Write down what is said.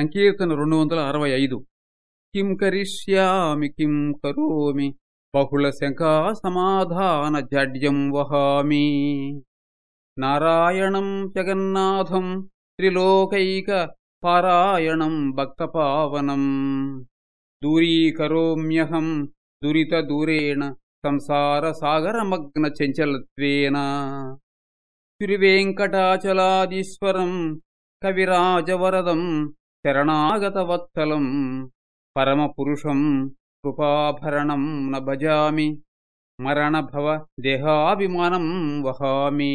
సంకీర్తన రెండు వందల అరవై ఐదు. కిం కరిష్యామి కిం కరోమి బహుళ శంఖా సమాధాన జాడ్యం వహామి. నారాయణం జగన్నాథం త్రిలోకైక పారాయణం భక్తపావనం. దూరీకరోమ్యహం దురితదూరేణ సంసారసాగరమగ్న చంచలత్వేన. తిరువేంకటాచలాదీశ్వరం కవిరాజవరదం శరణాగతవత్సలం. పరమపురుషం కృపాభరణం న భజామి. మరణభవ దేహాభిమానం వహామి.